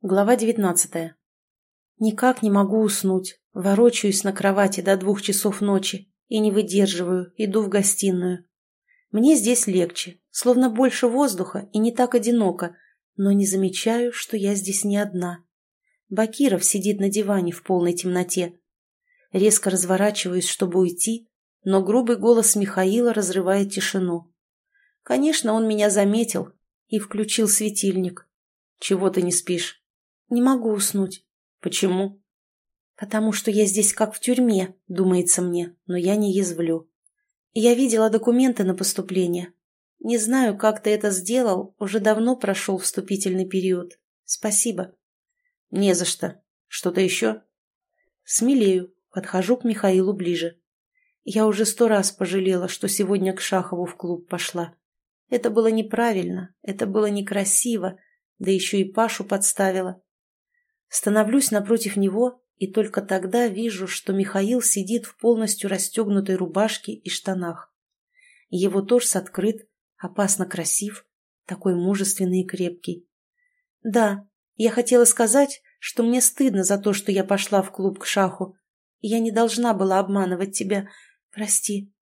Глава девятнадцатая. Никак не могу уснуть. Ворочаюсь на кровати до двух часов ночи и не выдерживаю, иду в гостиную. Мне здесь легче, словно больше воздуха и не так одиноко, но не замечаю, что я здесь не одна. Бакиров сидит на диване в полной темноте. Резко разворачиваюсь, чтобы уйти, но грубый голос Михаила разрывает тишину. Конечно, он меня заметил и включил светильник. «Чего ты не спишь?» Не могу уснуть. Почему? Потому что я здесь как в тюрьме, думается мне, но я не язвлю. Я видела документы на поступление. Не знаю, как ты это сделал, уже давно прошел вступительный период. Спасибо. Не за что. Что-то еще? Смелею, подхожу к Михаилу ближе. Я уже сто раз пожалела, что сегодня к Шахову в клуб пошла. Это было неправильно, это было некрасиво, да еще и Пашу подставила. Становлюсь напротив него и только тогда вижу, что Михаил сидит в полностью расстегнутой рубашке и штанах. Его торс открыт, опасно красив, такой мужественный и крепкий. Да, я хотела сказать, что мне стыдно за то, что я пошла в клуб к шаху. Я не должна была обманывать тебя. Прости.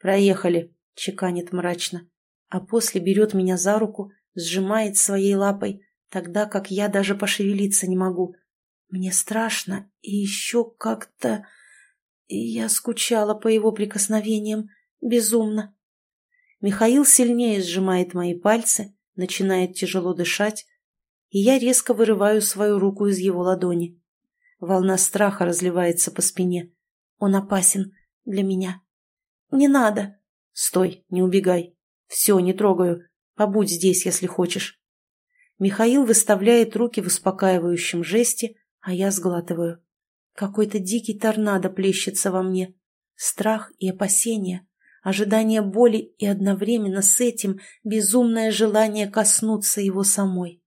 Проехали, чеканит мрачно, а после берет меня за руку, сжимает своей лапой, тогда как я даже пошевелиться не могу. Мне страшно и еще как-то... Я скучала по его прикосновениям. Безумно. Михаил сильнее сжимает мои пальцы, начинает тяжело дышать, и я резко вырываю свою руку из его ладони. Волна страха разливается по спине. Он опасен для меня. «Не надо!» «Стой, не убегай. Все, не трогаю. Побудь здесь, если хочешь». Михаил выставляет руки в успокаивающем жесте, а я сглатываю. Какой-то дикий торнадо плещется во мне. Страх и опасение, ожидание боли и одновременно с этим безумное желание коснуться его самой.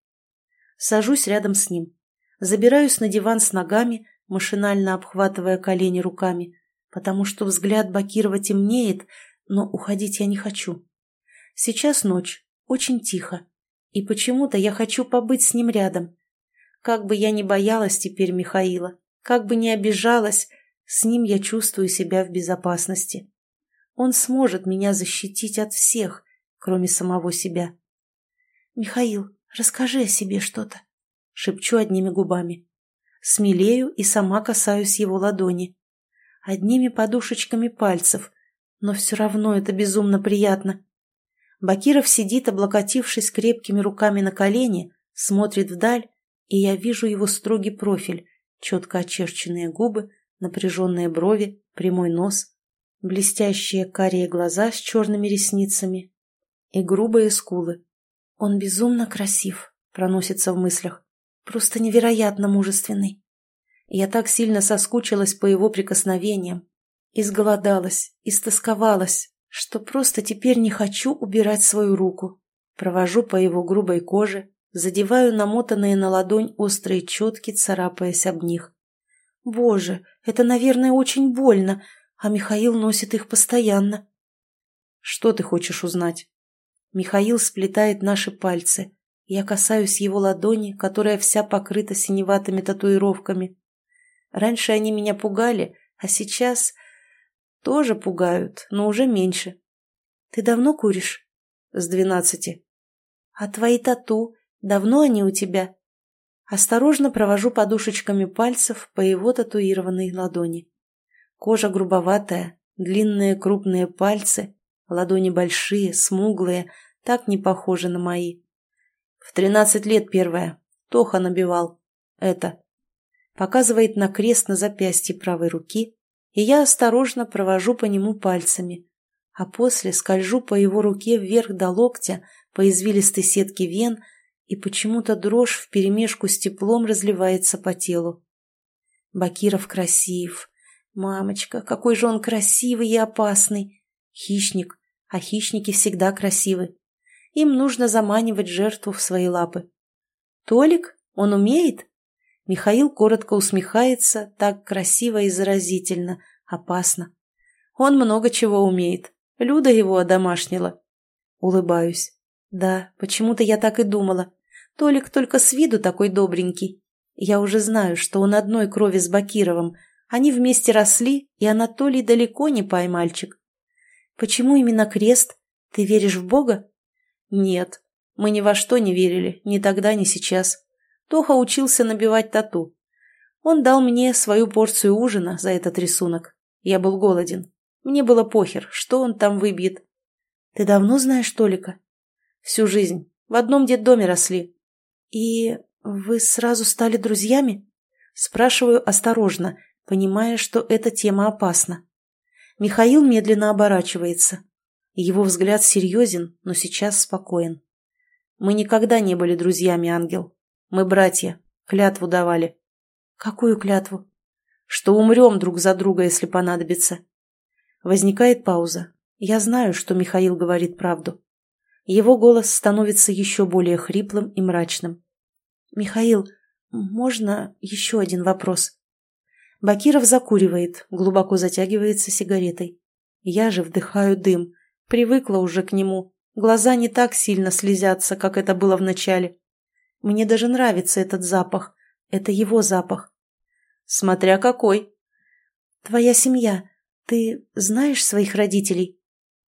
Сажусь рядом с ним. Забираюсь на диван с ногами, машинально обхватывая колени руками, потому что взгляд Бакирова темнеет, но уходить я не хочу. Сейчас ночь, очень тихо, и почему-то я хочу побыть с ним рядом. Как бы я ни боялась теперь Михаила, как бы ни обижалась, с ним я чувствую себя в безопасности. Он сможет меня защитить от всех, кроме самого себя. «Михаил, расскажи о себе что-то», — шепчу одними губами. Смелею и сама касаюсь его ладони. Одними подушечками пальцев, но все равно это безумно приятно. Бакиров сидит, облокотившись крепкими руками на колени, смотрит вдаль, и я вижу его строгий профиль, четко очерченные губы, напряженные брови, прямой нос, блестящие карие глаза с черными ресницами и грубые скулы. Он безумно красив, проносится в мыслях, просто невероятно мужественный. Я так сильно соскучилась по его прикосновениям, изголодалась, истосковалась, что просто теперь не хочу убирать свою руку. Провожу по его грубой коже, задеваю намотанные на ладонь острые четки, царапаясь об них. Боже, это, наверное, очень больно, а Михаил носит их постоянно. Что ты хочешь узнать? Михаил сплетает наши пальцы. Я касаюсь его ладони, которая вся покрыта синеватыми татуировками. Раньше они меня пугали, а сейчас тоже пугают, но уже меньше. Ты давно куришь? С двенадцати. А твои тату, давно они у тебя? Осторожно провожу подушечками пальцев по его татуированной ладони. Кожа грубоватая, длинные крупные пальцы, ладони большие, смуглые, так не похожи на мои. В тринадцать лет первая. Тоха набивал. Это. Показывает на крест на запястье правой руки, и я осторожно провожу по нему пальцами, а после скольжу по его руке вверх до локтя, по извилистой сетке вен, и почему-то дрожь вперемешку с теплом разливается по телу. Бакиров красив. Мамочка, какой же он красивый и опасный. Хищник, а хищники всегда красивы. Им нужно заманивать жертву в свои лапы. Толик? Он умеет? Михаил коротко усмехается, так красиво и заразительно, опасно. Он много чего умеет. Люда его одомашнила. Улыбаюсь. Да, почему-то я так и думала. Толик только с виду такой добренький. Я уже знаю, что он одной крови с Бакировым. Они вместе росли, и Анатолий далеко не поймальчик. Почему именно крест? Ты веришь в Бога? Нет, мы ни во что не верили, ни тогда, ни сейчас. Тоха учился набивать тату. Он дал мне свою порцию ужина за этот рисунок. Я был голоден. Мне было похер, что он там выбьет. Ты давно знаешь Толика? Всю жизнь. В одном детдоме росли. И вы сразу стали друзьями? Спрашиваю осторожно, понимая, что эта тема опасна. Михаил медленно оборачивается. Его взгляд серьезен, но сейчас спокоен. Мы никогда не были друзьями, ангел. Мы братья. Клятву давали. Какую клятву? Что умрем друг за друга, если понадобится. Возникает пауза. Я знаю, что Михаил говорит правду. Его голос становится еще более хриплым и мрачным. «Михаил, можно еще один вопрос?» Бакиров закуривает, глубоко затягивается сигаретой. Я же вдыхаю дым. Привыкла уже к нему. Глаза не так сильно слезятся, как это было в начале. Мне даже нравится этот запах. Это его запах. Смотря какой. Твоя семья. Ты знаешь своих родителей?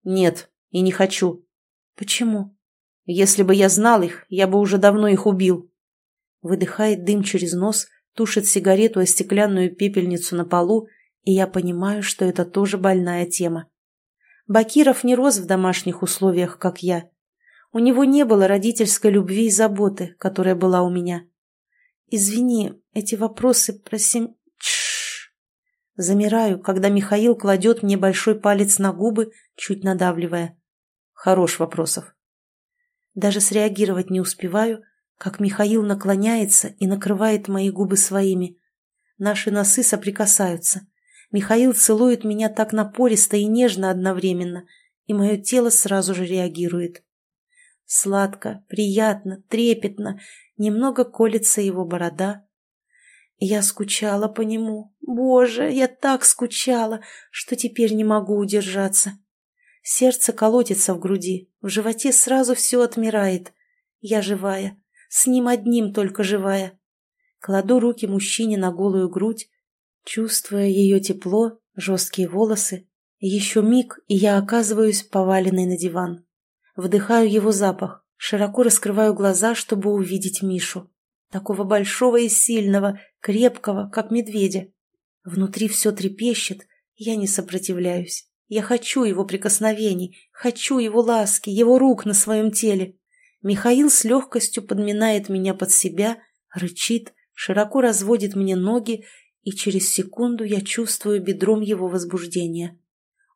Нет, и не хочу. Почему? Если бы я знал их, я бы уже давно их убил. Выдыхает дым через нос, тушит сигарету о стеклянную пепельницу на полу, и я понимаю, что это тоже больная тема. Бакиров не рос в домашних условиях, как я. У него не было родительской любви и заботы, которая была у меня. Извини, эти вопросы про сем... Тш. Замираю, когда Михаил кладет мне большой палец на губы, чуть надавливая. Хорош вопросов. Даже среагировать не успеваю, как Михаил наклоняется и накрывает мои губы своими. Наши носы соприкасаются. Михаил целует меня так напористо и нежно одновременно, и мое тело сразу же реагирует. Сладко, приятно, трепетно, немного колется его борода. Я скучала по нему. Боже, я так скучала, что теперь не могу удержаться. Сердце колотится в груди, в животе сразу все отмирает. Я живая, с ним одним только живая. Кладу руки мужчине на голую грудь, чувствуя ее тепло, жесткие волосы. Еще миг, и я оказываюсь поваленной на диван. Вдыхаю его запах, широко раскрываю глаза, чтобы увидеть Мишу. Такого большого и сильного, крепкого, как медведя. Внутри все трепещет, я не сопротивляюсь. Я хочу его прикосновений, хочу его ласки, его рук на своем теле. Михаил с легкостью подминает меня под себя, рычит, широко разводит мне ноги, и через секунду я чувствую бедром его возбуждения.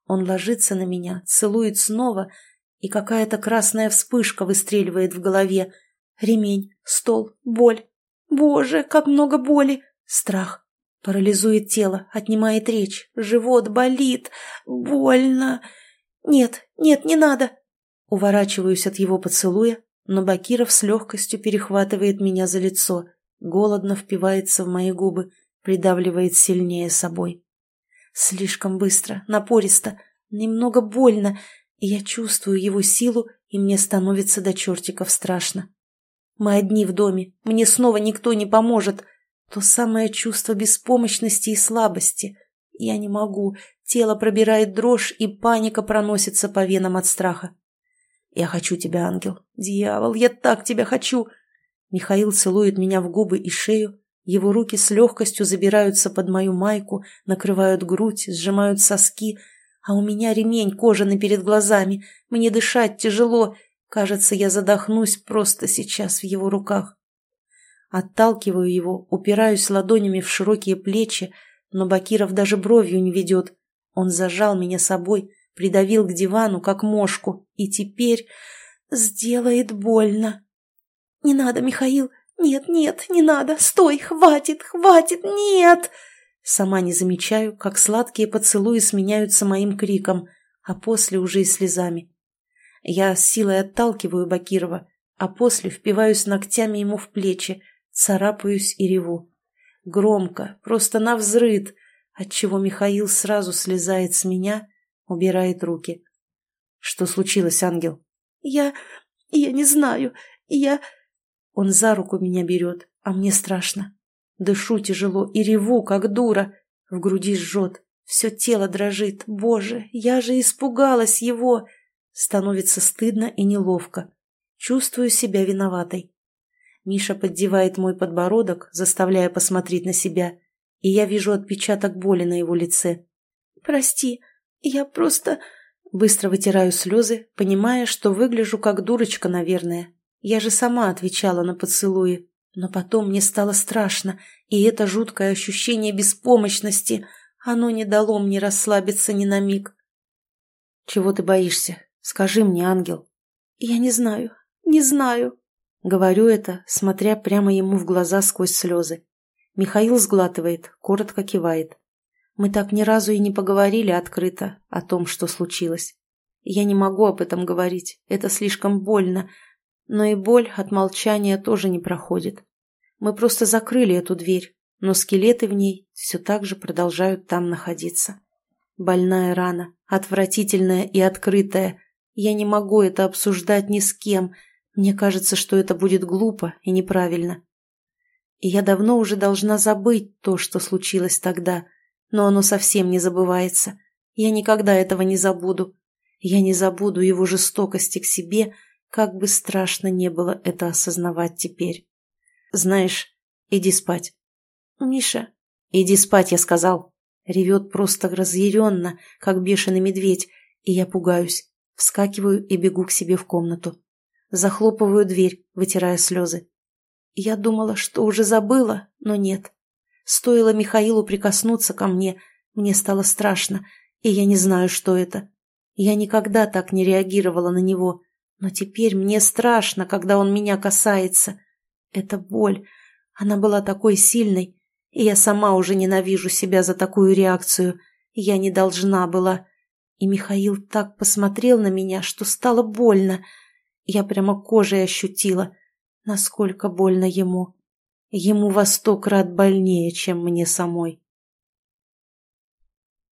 Он ложится на меня, целует снова, и какая-то красная вспышка выстреливает в голове. Ремень, стол, боль. Боже, как много боли! Страх. Парализует тело, отнимает речь. Живот болит. Больно. Нет, нет, не надо. Уворачиваюсь от его поцелуя, но Бакиров с легкостью перехватывает меня за лицо, голодно впивается в мои губы, придавливает сильнее собой. Слишком быстро, напористо, немного больно, я чувствую его силу, и мне становится до чертиков страшно. Мы одни в доме, мне снова никто не поможет. То самое чувство беспомощности и слабости. Я не могу, тело пробирает дрожь, и паника проносится по венам от страха. «Я хочу тебя, ангел. Дьявол, я так тебя хочу!» Михаил целует меня в губы и шею. Его руки с легкостью забираются под мою майку, накрывают грудь, сжимают соски, а у меня ремень кожаный перед глазами. Мне дышать тяжело. Кажется, я задохнусь просто сейчас в его руках. Отталкиваю его, упираюсь ладонями в широкие плечи, но Бакиров даже бровью не ведет. Он зажал меня собой, придавил к дивану, как мошку, и теперь сделает больно. «Не надо, Михаил! Нет, нет, не надо! Стой! Хватит, хватит! Нет!» Сама не замечаю, как сладкие поцелуи сменяются моим криком, а после уже и слезами. Я с силой отталкиваю Бакирова, а после впиваюсь ногтями ему в плечи, царапаюсь и реву. Громко, просто навзрыд, отчего Михаил сразу слезает с меня Убирает руки. Что случилось, ангел? Я... я не знаю. Я... Он за руку меня берет, а мне страшно. Дышу тяжело и реву, как дура. В груди жжет, все тело дрожит. Боже, я же испугалась его. Становится стыдно и неловко. Чувствую себя виноватой. Миша поддевает мой подбородок, заставляя посмотреть на себя, и я вижу отпечаток боли на его лице. «Прости, я просто...» Быстро вытираю слезы, понимая, что выгляжу как дурочка, наверное. Я же сама отвечала на поцелуи. Но потом мне стало страшно, и это жуткое ощущение беспомощности, оно не дало мне расслабиться ни на миг. «Чего ты боишься? Скажи мне, ангел». «Я не знаю, не знаю». Говорю это, смотря прямо ему в глаза сквозь слезы. Михаил сглатывает, коротко кивает. Мы так ни разу и не поговорили открыто о том, что случилось. Я не могу об этом говорить, это слишком больно, но и боль от молчания тоже не проходит. Мы просто закрыли эту дверь, но скелеты в ней все так же продолжают там находиться. Больная рана, отвратительная и открытая. Я не могу это обсуждать ни с кем. Мне кажется, что это будет глупо и неправильно. И я давно уже должна забыть то, что случилось тогда, но оно совсем не забывается. Я никогда этого не забуду. Я не забуду его жестокости к себе как бы страшно не было это осознавать теперь. Знаешь, иди спать. Миша, иди спать, я сказал. Ревет просто разъяренно, как бешеный медведь, и я пугаюсь. Вскакиваю и бегу к себе в комнату. Захлопываю дверь, вытирая слезы. Я думала, что уже забыла, но нет. Стоило Михаилу прикоснуться ко мне, мне стало страшно, и я не знаю, что это. Я никогда так не реагировала на него, но теперь мне страшно, когда он меня касается. Это боль. Она была такой сильной, и я сама уже ненавижу себя за такую реакцию. Я не должна была. И Михаил так посмотрел на меня, что стало больно. Я прямо кожей ощутила, насколько больно ему. Ему во сто крат больнее, чем мне самой.